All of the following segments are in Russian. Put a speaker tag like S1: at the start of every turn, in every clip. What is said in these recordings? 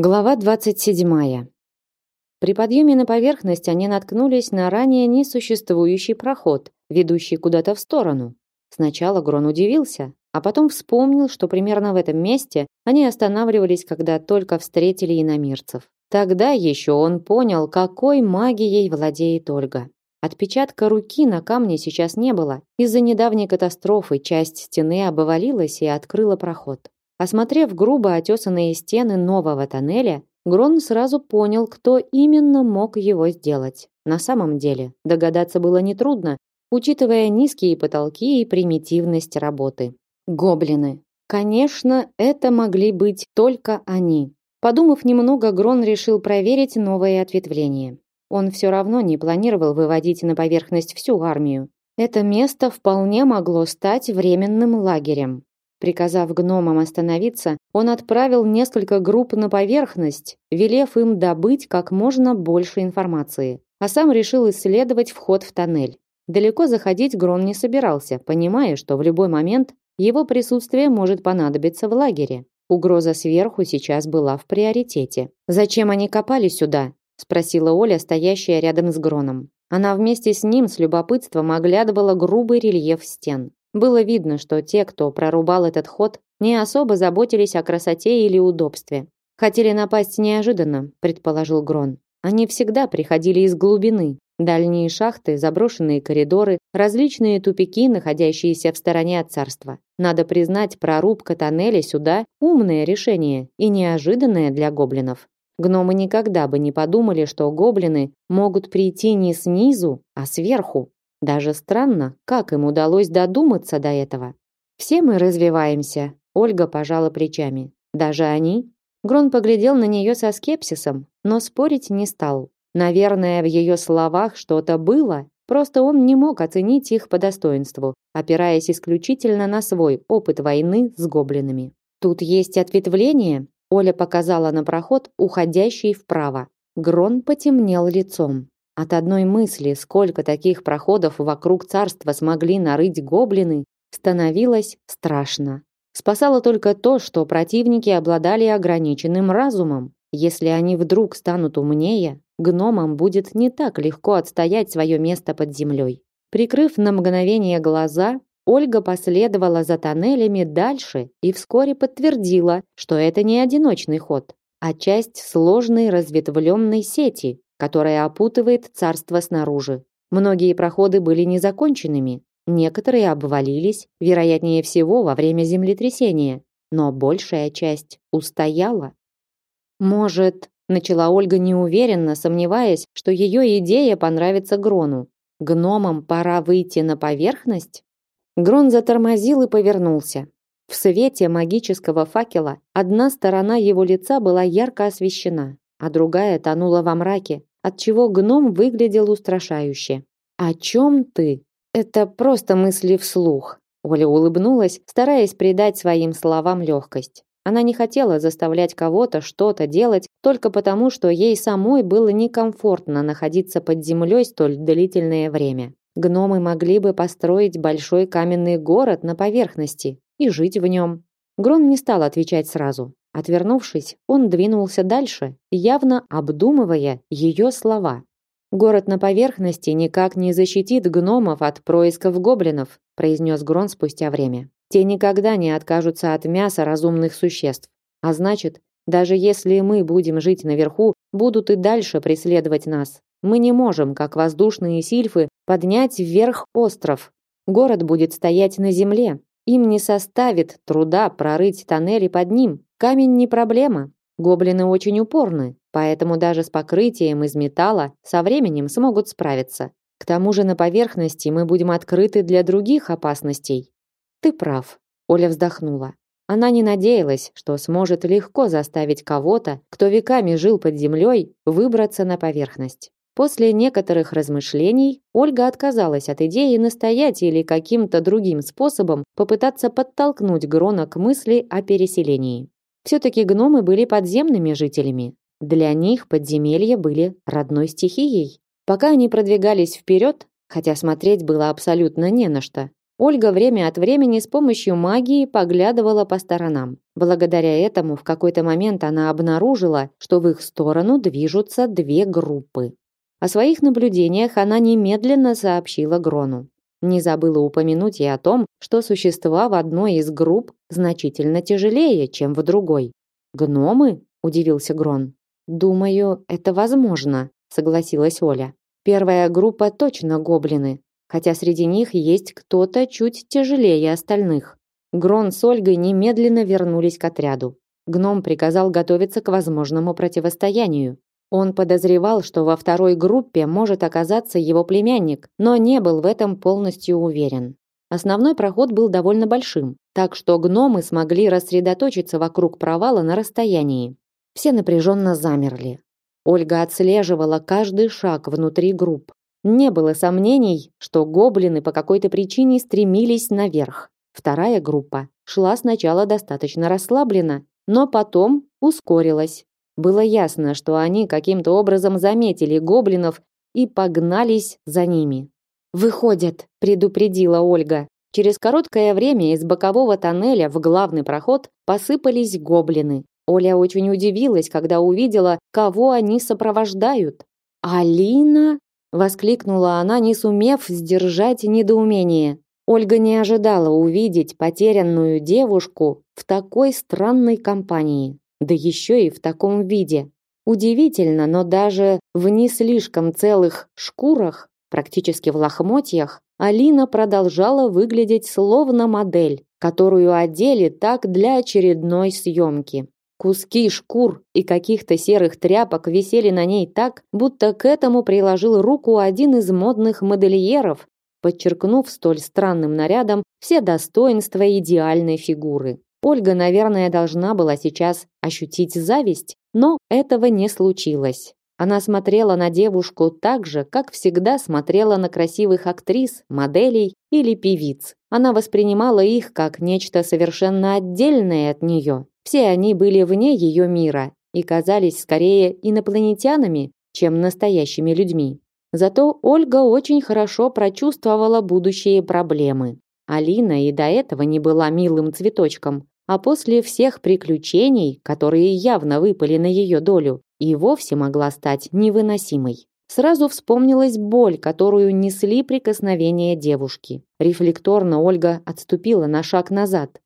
S1: Глава 27. При подъеме на поверхность они наткнулись на ранее несуществующий проход, ведущий куда-то в сторону. Сначала Грон удивился, а потом вспомнил, что примерно в этом месте они останавливались, когда только встретили иномирцев. Тогда еще он понял, какой магией владеет Ольга. Отпечатка руки на камне сейчас не было. Из-за недавней катастрофы часть стены обвалилась и открыла проход. Осмотрев грубо отесанные стены нового тоннеля, Грон сразу понял, кто именно мог его сделать. На самом деле, догадаться было нетрудно, учитывая низкие потолки и примитивность работы. Гоблины. Конечно, это могли быть только они. Подумав немного, Грон решил проверить новое ответвление. Он все равно не планировал выводить на поверхность всю армию. Это место вполне могло стать временным лагерем. Приказав гномам остановиться, он отправил несколько групп на поверхность, велев им добыть как можно больше информации, а сам решил исследовать вход в тоннель. Далеко заходить Грон не собирался, понимая, что в любой момент его присутствие может понадобиться в лагере. Угроза сверху сейчас была в приоритете. «Зачем они копали сюда?» – спросила Оля, стоящая рядом с Гроном. Она вместе с ним с любопытством оглядывала грубый рельеф стен. Было видно, что те, кто прорубал этот ход, не особо заботились о красоте или удобстве. Хотели напасть неожиданно, предположил Грон. Они всегда приходили из глубины. Дальние шахты, заброшенные коридоры, различные тупики, находящиеся в стороне от царства. Надо признать, прорубка тоннеля сюда умное решение и неожиданное для гоблинов. Гномы никогда бы не подумали, что гоблины могут прийти не снизу, а сверху. Даже странно, как им удалось додуматься до этого. Все мы развиваемся, Ольга пожала плечами. Даже они? Грон поглядел на нее со скепсисом, но спорить не стал. Наверное, в ее словах что-то было, просто он не мог оценить их по достоинству, опираясь исключительно на свой опыт войны с гоблинами. Тут есть ответвление, Оля показала на проход, уходящий вправо. Грон потемнел лицом. От одной мысли, сколько таких проходов вокруг царства смогли нарыть гоблины, становилось страшно. Спасало только то, что противники обладали ограниченным разумом. Если они вдруг станут умнее, гномам будет не так легко отстоять свое место под землей. Прикрыв на мгновение глаза, Ольга последовала за тоннелями дальше и вскоре подтвердила, что это не одиночный ход, а часть сложной разветвленной сети, которая опутывает царство снаружи. Многие проходы были незаконченными, некоторые обвалились, вероятнее всего, во время землетрясения, но большая часть устояла. Может, начала Ольга неуверенно, сомневаясь, что ее идея понравится Грону. Гномам пора выйти на поверхность? Грон затормозил и повернулся. В свете магического факела одна сторона его лица была ярко освещена, а другая тонула во мраке, отчего гном выглядел устрашающе. «О чем ты?» «Это просто мысли вслух». Оля улыбнулась, стараясь придать своим словам легкость. Она не хотела заставлять кого-то что-то делать только потому, что ей самой было некомфортно находиться под землей столь длительное время. Гномы могли бы построить большой каменный город на поверхности и жить в нем. Грон не стал отвечать сразу. Отвернувшись, он двинулся дальше, явно обдумывая ее слова. Город на поверхности никак не защитит гномов от происков гоблинов, произнес Грон спустя время. Те никогда не откажутся от мяса разумных существ. А значит, даже если мы будем жить наверху, будут и дальше преследовать нас. Мы не можем, как воздушные сильфы, поднять вверх остров. Город будет стоять на земле. Им не составит труда прорыть тоннели под ним, Камень не проблема. Гоблины очень упорны, поэтому даже с покрытием из металла со временем смогут справиться. К тому же на поверхности мы будем открыты для других опасностей. Ты прав, Оля вздохнула. Она не надеялась, что сможет легко заставить кого-то, кто веками жил под землей, выбраться на поверхность. После некоторых размышлений Ольга отказалась от идеи настоять или каким-то другим способом попытаться подтолкнуть Грона к мысли о переселении. Все-таки гномы были подземными жителями. Для них подземелья были родной стихией. Пока они продвигались вперед, хотя смотреть было абсолютно не на что, Ольга время от времени с помощью магии поглядывала по сторонам. Благодаря этому в какой-то момент она обнаружила, что в их сторону движутся две группы. О своих наблюдениях она немедленно сообщила Грону. Не забыла упомянуть и о том, что существа в одной из групп значительно тяжелее, чем в другой. «Гномы?» – удивился Грон. «Думаю, это возможно», – согласилась Оля. «Первая группа точно гоблины, хотя среди них есть кто-то чуть тяжелее остальных. Грон с Ольгой немедленно вернулись к отряду. Гном приказал готовиться к возможному противостоянию. Он подозревал, что во второй группе может оказаться его племянник, но не был в этом полностью уверен. Основной проход был довольно большим, так что гномы смогли рассредоточиться вокруг провала на расстоянии. Все напряженно замерли. Ольга отслеживала каждый шаг внутри групп. Не было сомнений, что гоблины по какой-то причине стремились наверх. Вторая группа шла сначала достаточно расслабленно, но потом ускорилась. Было ясно, что они каким-то образом заметили гоблинов и погнались за ними. «Выходят», – предупредила Ольга. Через короткое время из бокового тоннеля в главный проход посыпались гоблины. Оля очень удивилась, когда увидела, кого они сопровождают. «Алина?» воскликнула она, не сумев сдержать недоумение. Ольга не ожидала увидеть потерянную девушку в такой странной компании, да еще и в таком виде. Удивительно, но даже в не слишком целых шкурах, практически в лохмотьях, Алина продолжала выглядеть словно модель, которую одели так для очередной съемки. Куски шкур и каких-то серых тряпок висели на ней так, будто к этому приложил руку один из модных модельеров, подчеркнув столь странным нарядом все достоинства идеальной фигуры. Ольга, наверное, должна была сейчас ощутить зависть, но этого не случилось. Она смотрела на девушку так же, как всегда смотрела на красивых актрис, моделей или певиц. Она воспринимала их как нечто совершенно отдельное от нее, все они были вне ее мира и казались скорее инопланетянами, чем настоящими людьми. Зато Ольга очень хорошо прочувствовала будущие проблемы. Алина и до этого не была милым цветочком, а после всех приключений, которые явно выпали на ее долю, и вовсе могла стать невыносимой. Сразу вспомнилась боль, которую несли прикосновения девушки. Рефлекторно Ольга отступила на шаг назад.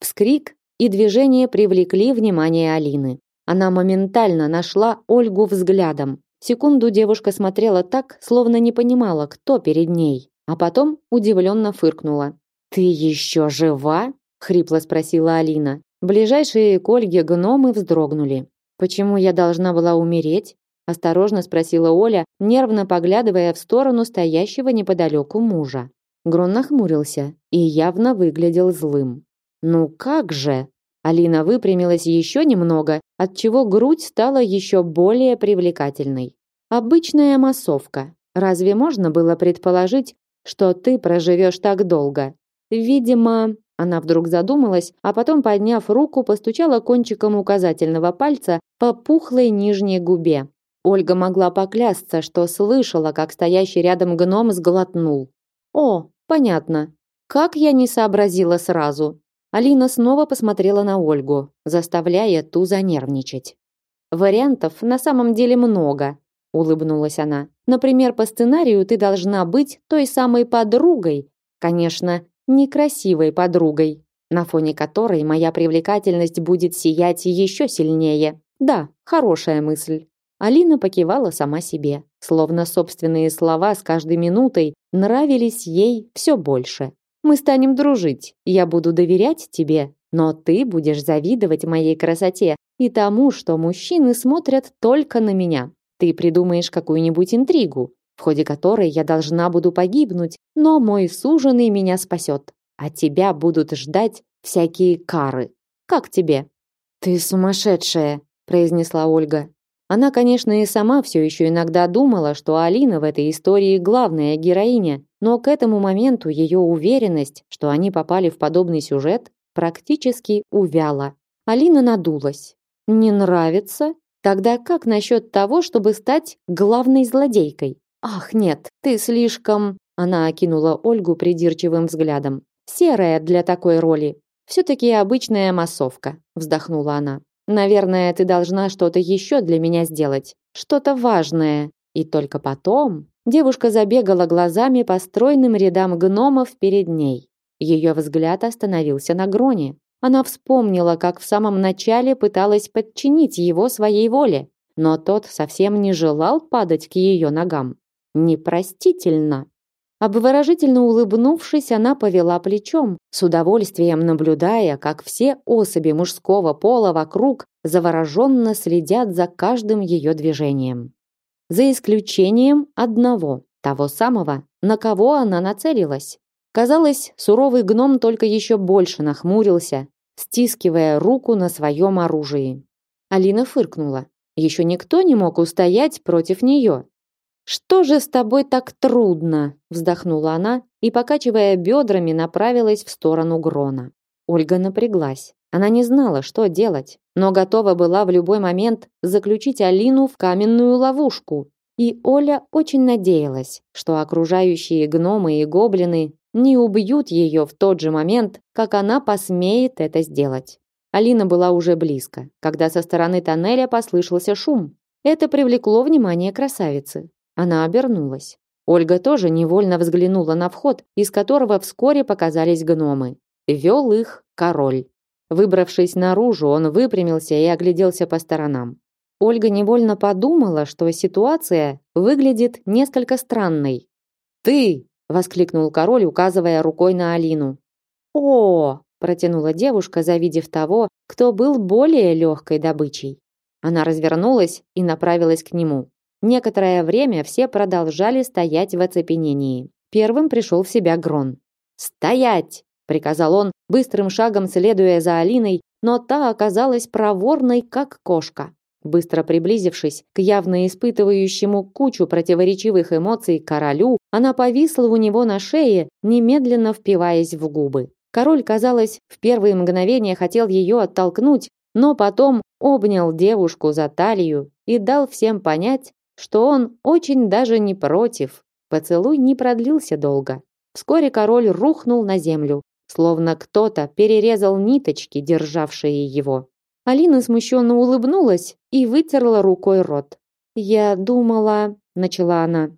S1: Вскрик и движения привлекли внимание Алины. Она моментально нашла Ольгу взглядом. Секунду девушка смотрела так, словно не понимала, кто перед ней, а потом удивленно фыркнула. «Ты еще жива?» – хрипло спросила Алина. Ближайшие к Ольге гномы вздрогнули. «Почему я должна была умереть?» – осторожно спросила Оля, нервно поглядывая в сторону стоящего неподалеку мужа. Грон нахмурился и явно выглядел злым. Ну как же? Алина выпрямилась еще немного, отчего грудь стала еще более привлекательной. Обычная массовка. Разве можно было предположить, что ты проживешь так долго? Видимо, она вдруг задумалась, а потом, подняв руку, постучала кончиком указательного пальца по пухлой нижней губе. Ольга могла поклясться, что слышала, как стоящий рядом гном сглотнул. О, понятно. Как я не сообразила сразу. Алина снова посмотрела на Ольгу, заставляя ту занервничать. Вариантов на самом деле много, улыбнулась она. Например, по сценарию ты должна быть той самой подругой, конечно, некрасивой подругой, на фоне которой моя привлекательность будет сиять еще сильнее. Да, хорошая мысль. Алина покивала сама себе, словно собственные слова с каждой минутой нравились ей все больше. Мы станем дружить. Я буду доверять тебе, но ты будешь завидовать моей красоте и тому, что мужчины смотрят только на меня. Ты придумаешь какую-нибудь интригу, в ходе которой я должна буду погибнуть, но мой суженый меня спасет. А тебя будут ждать всякие кары. Как тебе? Ты сумасшедшая, произнесла Ольга. Она, конечно, и сама все еще иногда думала, что Алина в этой истории главная героиня, но к этому моменту ее уверенность, что они попали в подобный сюжет, практически увяла. Алина надулась. «Не нравится? Тогда как насчет того, чтобы стать главной злодейкой?» «Ах, нет, ты слишком...» Она окинула Ольгу придирчивым взглядом. Серая для такой роли. Все-таки обычная массовка, вздохнула она. Наверное, ты должна что-то еще для меня сделать. Что-то важное. И только потом девушка забегала глазами по стройным рядам гномов перед ней. Ее взгляд остановился на Гроне. Она вспомнила, как в самом начале пыталась подчинить его своей воле, но тот совсем не желал падать к ее ногам. Непростительно. Обворожительно улыбнувшись, она повела плечом, с удовольствием наблюдая, как все особи мужского пола вокруг завороженно следят за каждым ее движением. За исключением одного, того самого, на кого она нацелилась. Казалось, суровый гном только еще больше нахмурился, стискивая руку на своем оружии. Алина фыркнула. Еще никто не мог устоять против нее. «Что же с тобой так трудно?» вздохнула она и, покачивая бедрами, направилась в сторону Грона. Ольга напряглась. Она не знала, что делать, но готова была в любой момент заключить Алину в каменную ловушку. И Оля очень надеялась, что окружающие гномы и гоблины не убьют ее в тот же момент, как она посмеет это сделать. Алина была уже близко, когда со стороны тоннеля послышался шум. Это привлекло внимание красавицы. Она обернулась. Ольга тоже невольно взглянула на вход, из которого вскоре показались гномы. Вел их король. Выбравшись наружу, он выпрямился и огляделся по сторонам. Ольга невольно подумала, что ситуация выглядит несколько странной. «Ты!» — воскликнул король, указывая рукой на Алину. «О!» — протянула девушка, завидев того, кто был более легкой добычей. Она развернулась и направилась к нему. Некоторое время все продолжали стоять в оцепенении. Первым пришел в себя Грон. «Стоять!» – приказал он, быстрым шагом следуя за Алиной, но та оказалась проворной, как кошка. Быстро приблизившись к явно испытывающему кучу противоречивых эмоций королю, она повисла у него на шее, немедленно впиваясь в губы. Король, казалось, в первые мгновения хотел ее оттолкнуть, но потом обнял девушку за талию и дал всем понять, что он очень даже не против. Поцелуй не продлился долго. Вскоре король рухнул на землю, словно кто-то перерезал ниточки, державшие его. Алина смущенно улыбнулась и вытерла рукой рот. «Я думала...» — начала она.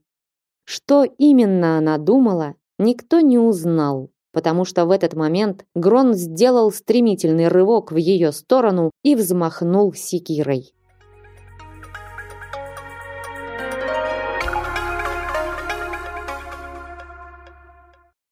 S1: Что именно она думала, никто не узнал, потому что в этот момент Грон сделал стремительный рывок в ее сторону и взмахнул секирой.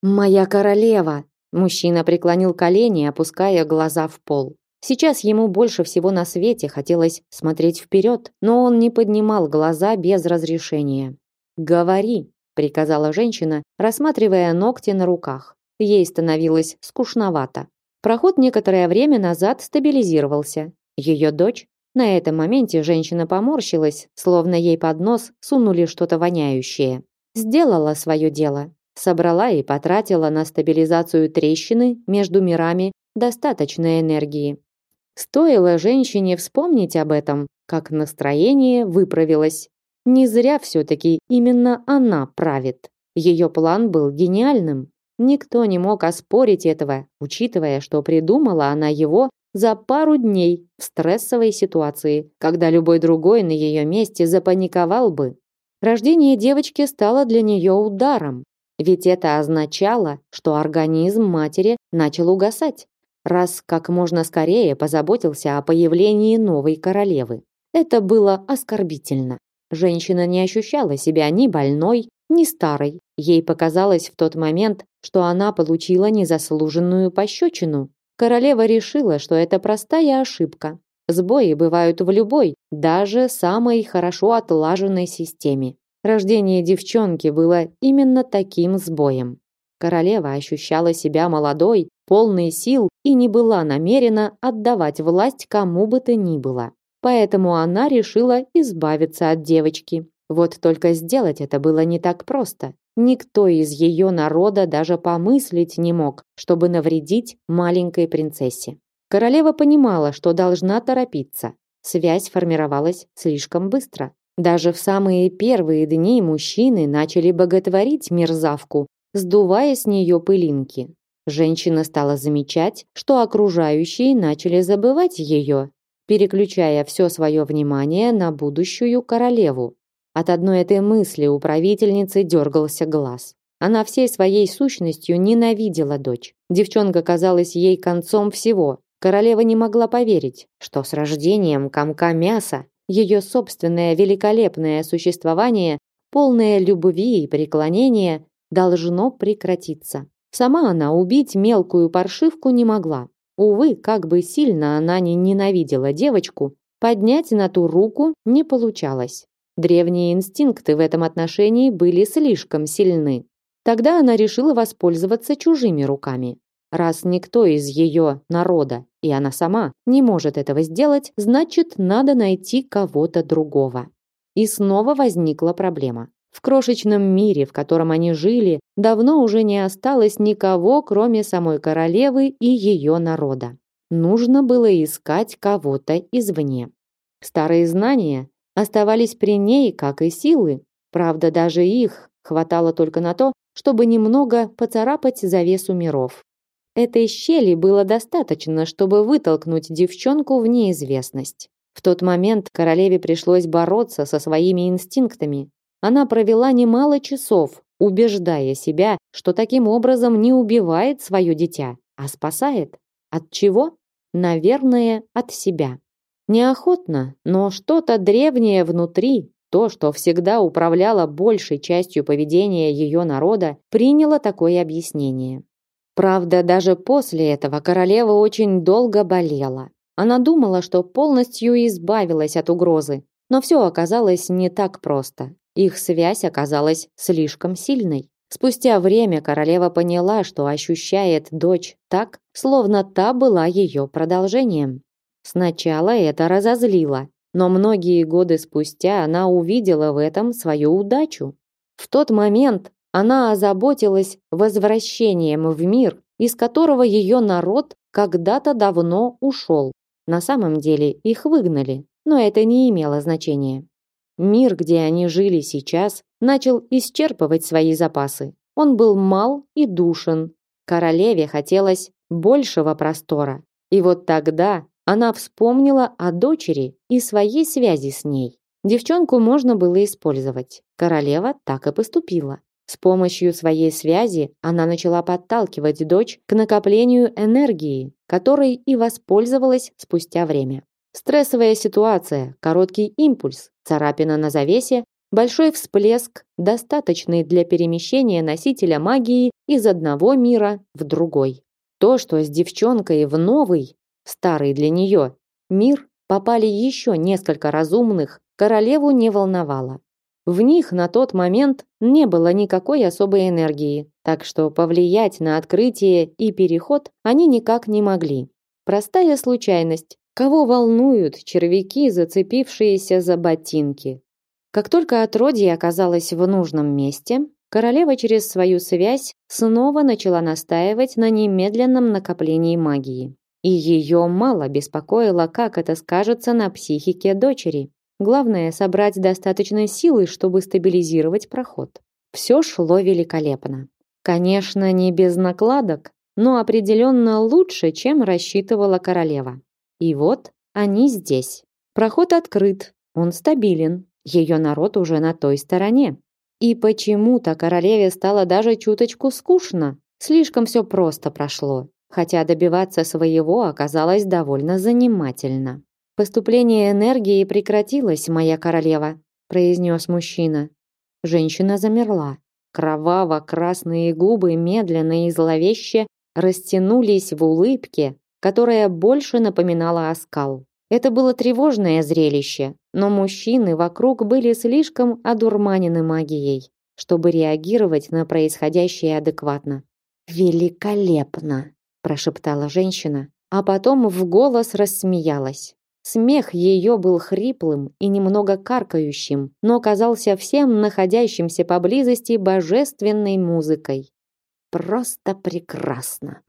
S1: «Моя королева!» Мужчина преклонил колени, опуская глаза в пол. Сейчас ему больше всего на свете хотелось смотреть вперед, но он не поднимал глаза без разрешения. «Говори», — приказала женщина, рассматривая ногти на руках. Ей становилось скучновато. Проход некоторое время назад стабилизировался. Ее дочь? На этом моменте женщина поморщилась, словно ей под нос сунули что-то воняющее. Сделала свое дело собрала и потратила на стабилизацию трещины между мирами достаточно энергии. Стоило женщине вспомнить об этом, как настроение выправилось. Не зря все-таки именно она правит. Ее план был гениальным. Никто не мог оспорить этого, учитывая, что придумала она его за пару дней в стрессовой ситуации, когда любой другой на ее месте запаниковал бы. Рождение девочки стало для нее ударом, ведь это означало, что организм матери начал угасать, раз как можно скорее позаботился о появлении новой королевы. Это было оскорбительно. Женщина не ощущала себя ни больной, ни старой. Ей показалось в тот момент, что она получила незаслуженную пощечину. Королева решила, что это простая ошибка. Сбои бывают в любой, даже самой хорошо отлаженной системе. Рождение девчонки было именно таким сбоем. Королева ощущала себя молодой, полной сил и не была намерена отдавать власть кому бы то ни было. Поэтому она решила избавиться от девочки. Вот только сделать это было не так просто. Никто из ее народа даже помыслить не мог, чтобы навредить маленькой принцессе. Королева понимала, что должна торопиться. Связь формировалась слишком быстро. Даже в самые первые дни мужчины начали боготворить мерзавку, сдувая с нее пылинки. Женщина стала замечать, что окружающие начали забывать ее, переключая все свое внимание на будущую королеву. От одной этой мысли у правительницы дергался глаз. Она всей своей сущностью ненавидела дочь. Девчонка казалась ей концом всего. Королева не могла поверить, что с рождением комка мяса ее собственное великолепное существование, полное любви и преклонения, должно прекратиться. Сама она убить мелкую паршивку не могла. Увы, как бы сильно она ни ненавидела девочку, поднять на ту руку не получалось. Древние инстинкты в этом отношении были слишком сильны. Тогда она решила воспользоваться чужими руками. Раз никто из ее народа, и она сама, не может этого сделать, значит, надо найти кого-то другого. И снова возникла проблема. В крошечном мире, в котором они жили, давно уже не осталось никого, кроме самой королевы и ее народа. Нужно было искать кого-то извне. Старые знания оставались при ней, как и силы. Правда, даже их хватало только на то, чтобы немного поцарапать завесу миров. Этой щели было достаточно, чтобы вытолкнуть девчонку в неизвестность. В тот момент королеве пришлось бороться со своими инстинктами. Она провела немало часов, убеждая себя, что таким образом не убивает свое дитя, а спасает. От чего? Наверное, от себя. Неохотно, но что-то древнее внутри то, что всегда управляло большей частью поведения ее народа, приняло такое объяснение. Правда, даже после этого королева очень долго болела. Она думала, что полностью избавилась от угрозы, но все оказалось не так просто. Их связь оказалась слишком сильной. Спустя время королева поняла, что ощущает дочь так, словно та была ее продолжением. Сначала это разозлило, но многие годы спустя она увидела в этом свою удачу. В тот момент она озаботилась возвращением в мир, из которого ее народ когда-то давно ушел. На самом деле их выгнали, но это не имело значения. Мир, где они жили сейчас, начал исчерпывать свои запасы. Он был мал и душен. Королеве хотелось большего простора. И вот тогда она вспомнила о дочери и своей связи с ней. Девчонку можно было использовать. Королева так и поступила. С помощью своей связи она начала подталкивать дочь к накоплению энергии, которой и воспользовалась спустя время. Стрессовая ситуация, короткий импульс, царапина на завесе, большой всплеск, достаточный для перемещения носителя магии из одного мира в другой. То, что с девчонкой в новый, старый для нее, мир попали еще несколько разумных, королеву не волновало. В них на тот момент не было никакой особой энергии, так что повлиять на открытие и переход они никак не могли. Простая случайность. Кого волнуют червяки, зацепившиеся за ботинки? Как только отродье оказалось в нужном месте, королева через свою связь снова начала настаивать на немедленном накоплении магии. И ее мало беспокоило, как это скажется на психике дочери. Главное собрать достаточно силы, чтобы стабилизировать проход. Все шло великолепно. Конечно, не без накладок, но определенно лучше, чем рассчитывала королева. И вот они здесь. Проход открыт, он стабилен, ее народ уже на той стороне. И почему-то королеве стало даже чуточку скучно. Слишком все просто прошло хотя добиваться своего оказалось довольно занимательно. Поступление энергии прекратилось, моя королева, произнес мужчина. Женщина замерла. Кроваво-красные губы медленно и зловеще растянулись в улыбке, которая больше напоминала оскал. Это было тревожное зрелище, но мужчины вокруг были слишком одурманены магией, чтобы реагировать на происходящее адекватно. Великолепно, прошептала женщина, а потом в голос рассмеялась. Смех ее был хриплым и немного каркающим, но казался всем находящимся поблизости божественной музыкой. Просто прекрасно.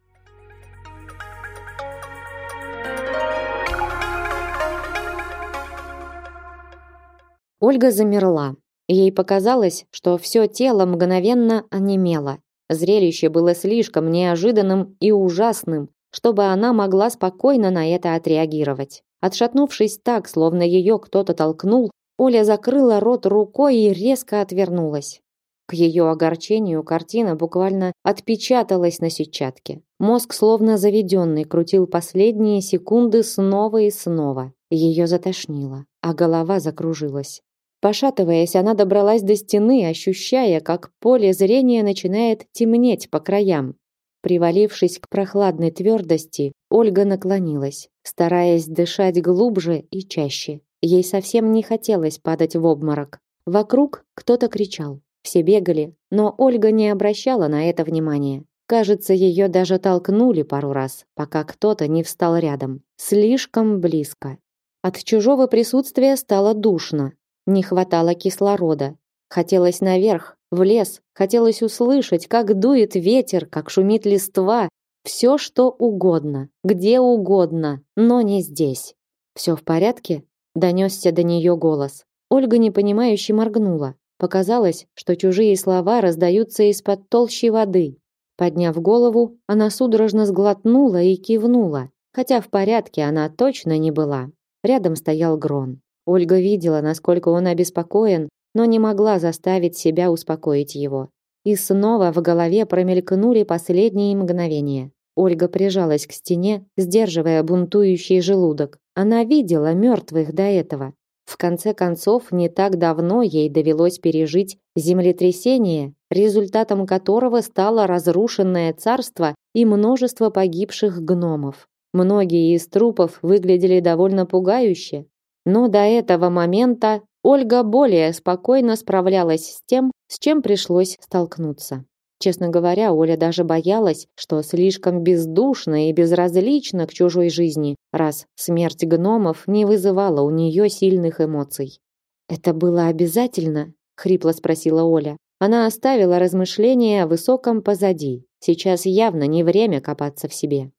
S1: Ольга замерла. Ей показалось, что все тело мгновенно онемело. Зрелище было слишком неожиданным и ужасным, чтобы она могла спокойно на это отреагировать. Отшатнувшись так, словно ее кто-то толкнул, Оля закрыла рот рукой и резко отвернулась. К ее огорчению картина буквально отпечаталась на сетчатке. Мозг, словно заведенный, крутил последние секунды снова и снова. Ее затошнило, а голова закружилась. Пошатываясь, она добралась до стены, ощущая, как поле зрения начинает темнеть по краям. Привалившись к прохладной твердости, Ольга наклонилась, стараясь дышать глубже и чаще. Ей совсем не хотелось падать в обморок. Вокруг кто-то кричал. Все бегали, но Ольга не обращала на это внимания. Кажется, ее даже толкнули пару раз, пока кто-то не встал рядом. Слишком близко. От чужого присутствия стало душно. Не хватало кислорода. Хотелось наверх, в лес, хотелось услышать, как дует ветер, как шумит листва, все что угодно, где угодно, но не здесь. Все в порядке? донесся до нее голос. Ольга непонимающе моргнула. Показалось, что чужие слова раздаются из-под толщи воды. Подняв голову, она судорожно сглотнула и кивнула, хотя в порядке она точно не была. Рядом стоял Грон. Ольга видела, насколько он обеспокоен, но не могла заставить себя успокоить его. И снова в голове промелькнули последние мгновения. Ольга прижалась к стене, сдерживая бунтующий желудок. Она видела мертвых до этого. В конце концов, не так давно ей довелось пережить землетрясение, результатом которого стало разрушенное царство и множество погибших гномов. Многие из трупов выглядели довольно пугающе, но до этого момента Ольга более спокойно справлялась с тем, с чем пришлось столкнуться. Честно говоря, Оля даже боялась, что слишком бездушна и безразлична к чужой жизни, раз смерть гномов не вызывала у нее сильных эмоций. «Это было обязательно?» — хрипло спросила Оля. Она оставила размышления о высоком позади. Сейчас явно не время копаться в себе.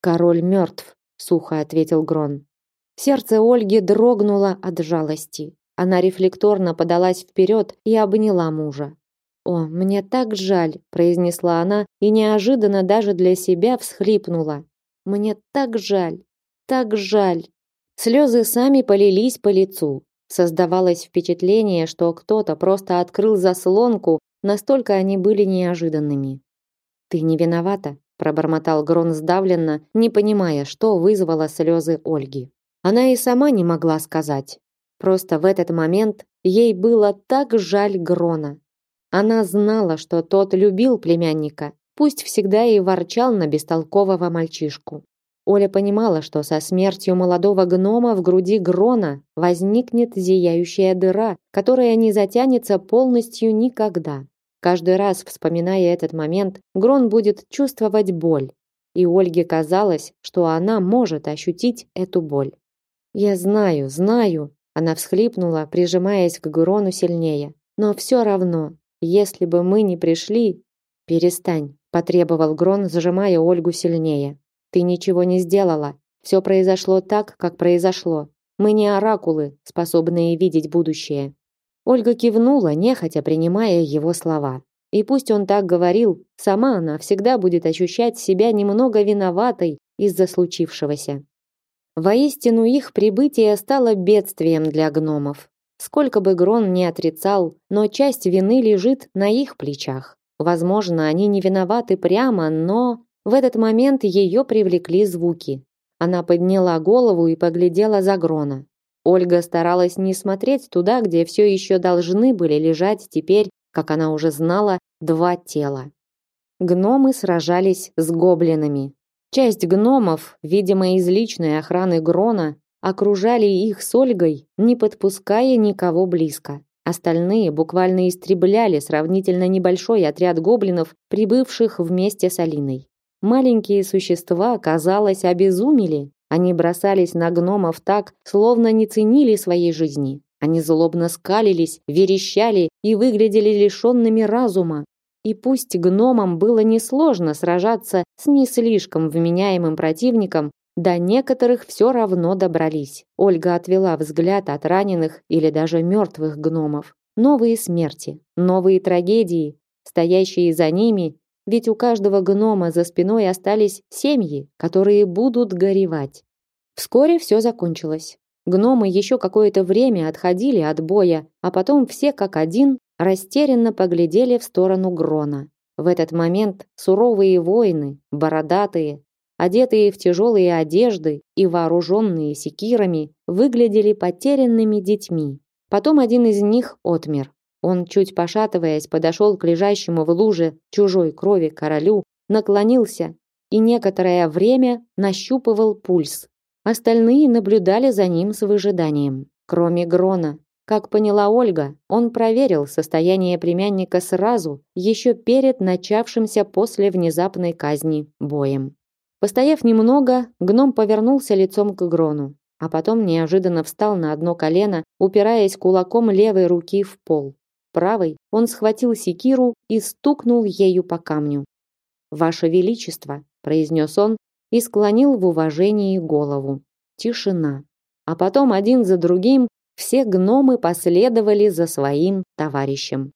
S1: «Король мертв», — сухо ответил Грон. Сердце Ольги дрогнуло от жалости. Она рефлекторно подалась вперед и обняла мужа. «О, мне так жаль», – произнесла она и неожиданно даже для себя всхлипнула. «Мне так жаль, так жаль». Слезы сами полились по лицу. Создавалось впечатление, что кто-то просто открыл заслонку, настолько они были неожиданными. «Ты не виновата», – пробормотал Грон сдавленно, не понимая, что вызвало слезы Ольги. Она и сама не могла сказать. Просто в этот момент ей было так жаль Грона. Она знала, что тот любил племянника, пусть всегда и ворчал на бестолкового мальчишку. Оля понимала, что со смертью молодого гнома в груди Грона возникнет зияющая дыра, которая не затянется полностью никогда. Каждый раз, вспоминая этот момент, Грон будет чувствовать боль. И Ольге казалось, что она может ощутить эту боль. «Я знаю, знаю», она всхлипнула, прижимаясь к Грону сильнее. Но все равно, если бы мы не пришли, перестань, потребовал Грон, зажимая Ольгу сильнее. Ты ничего не сделала. Все произошло так, как произошло. Мы не оракулы, способные видеть будущее. Ольга кивнула, нехотя принимая его слова. И пусть он так говорил, сама она всегда будет ощущать себя немного виноватой из-за случившегося. Воистину их прибытие стало бедствием для гномов. Сколько бы Грон не отрицал, но часть вины лежит на их плечах. Возможно, они не виноваты прямо, но в этот момент ее привлекли звуки. Она подняла голову и поглядела за Грона. Ольга старалась не смотреть туда, где все еще должны были лежать теперь, как она уже знала, два тела. Гномы сражались с гоблинами. Часть гномов, видимо, из личной охраны Грона, окружали их с Ольгой, не подпуская никого близко. Остальные буквально истребляли сравнительно небольшой отряд гоблинов, прибывших вместе с Алиной. Маленькие существа, казалось, обезумели. Они бросались на гномов так, словно не ценили своей жизни. Они злобно скалились, верещали и выглядели лишенными разума. И пусть гномам было несложно сражаться с не слишком вменяемым противником, До некоторых все равно добрались. Ольга отвела взгляд от раненых или даже мертвых гномов. Новые смерти, новые трагедии, стоящие за ними, ведь у каждого гнома за спиной остались семьи, которые будут горевать. Вскоре все закончилось. Гномы еще какое-то время отходили от боя, а потом все как один растерянно поглядели в сторону Грона. В этот момент суровые воины, бородатые, одетые в тяжелые одежды и вооруженные секирами, выглядели потерянными детьми. Потом один из них отмер. Он, чуть пошатываясь, подошел к лежащему в луже чужой крови королю, наклонился и некоторое время нащупывал пульс. Остальные наблюдали за ним с выжиданием, кроме Грона. Как поняла Ольга, он проверил состояние племянника сразу, еще перед начавшимся после внезапной казни боем. Постояв немного, гном повернулся лицом к Грону, а потом неожиданно встал на одно колено, упираясь кулаком левой руки в пол. Правой он схватил секиру и стукнул ею по камню. «Ваше Величество», — произнес он, и склонил в уважении голову. Тишина. А потом один за другим все гномы последовали за своим товарищем.